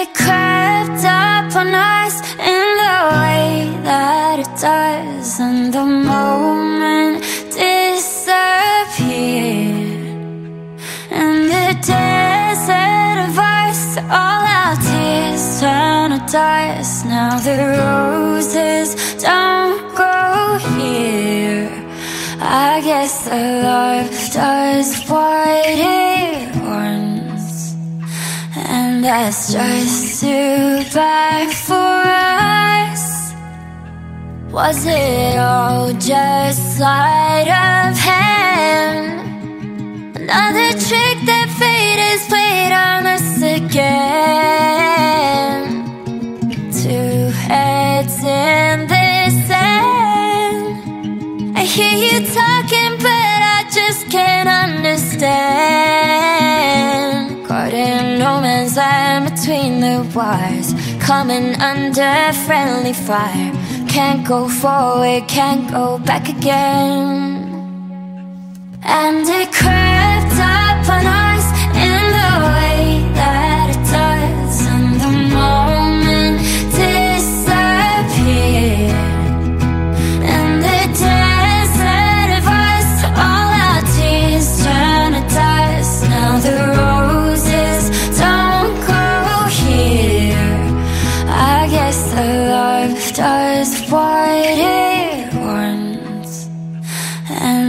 it crept up on us in the way that it does And the moment disappeared And the desert of us, all our tears turn to dust. Now the roses don't grow here. I guess the love does what it wants that's just too bad for us. Was it all just sleight of hand? Another trick that fate has played on us again. Two heads in this end. I hear you no man's land between the wires, coming under friendly fire. Can't go forward, can't go back again. And it crept up on us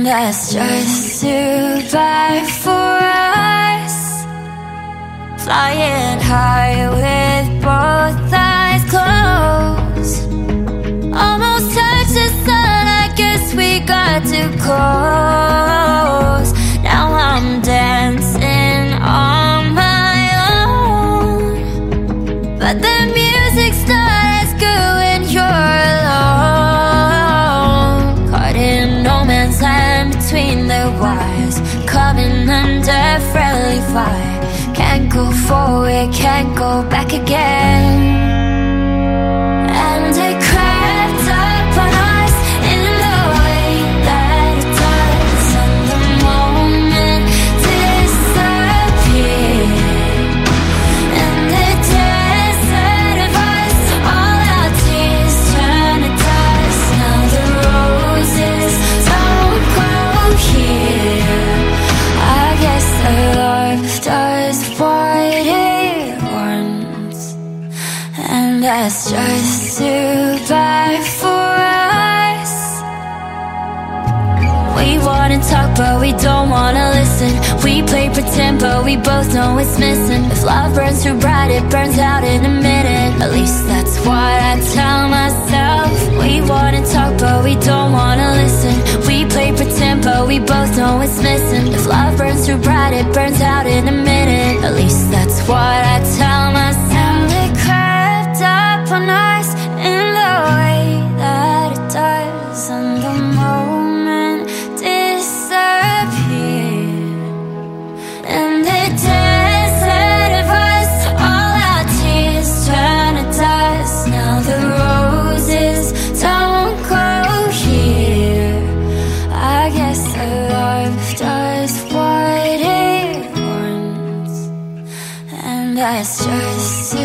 that's just too bad for us. Flying high with both eyes closed. Almost touched the sun, I guess we got too close. Between the wires. Coming under friendly fire. Can't go forward, can't go back again. That's just bad for us. We wanna talk, but we don't wanna listen. We play pretend, but we both know it's missing. If love burns too bright, it burns out in a minute. At least that's what I tell myself. We wanna talk, but we don't wanna listen. We play pretend, but we both know it's missing. If love burns too bright, it burns out in a minute. That's just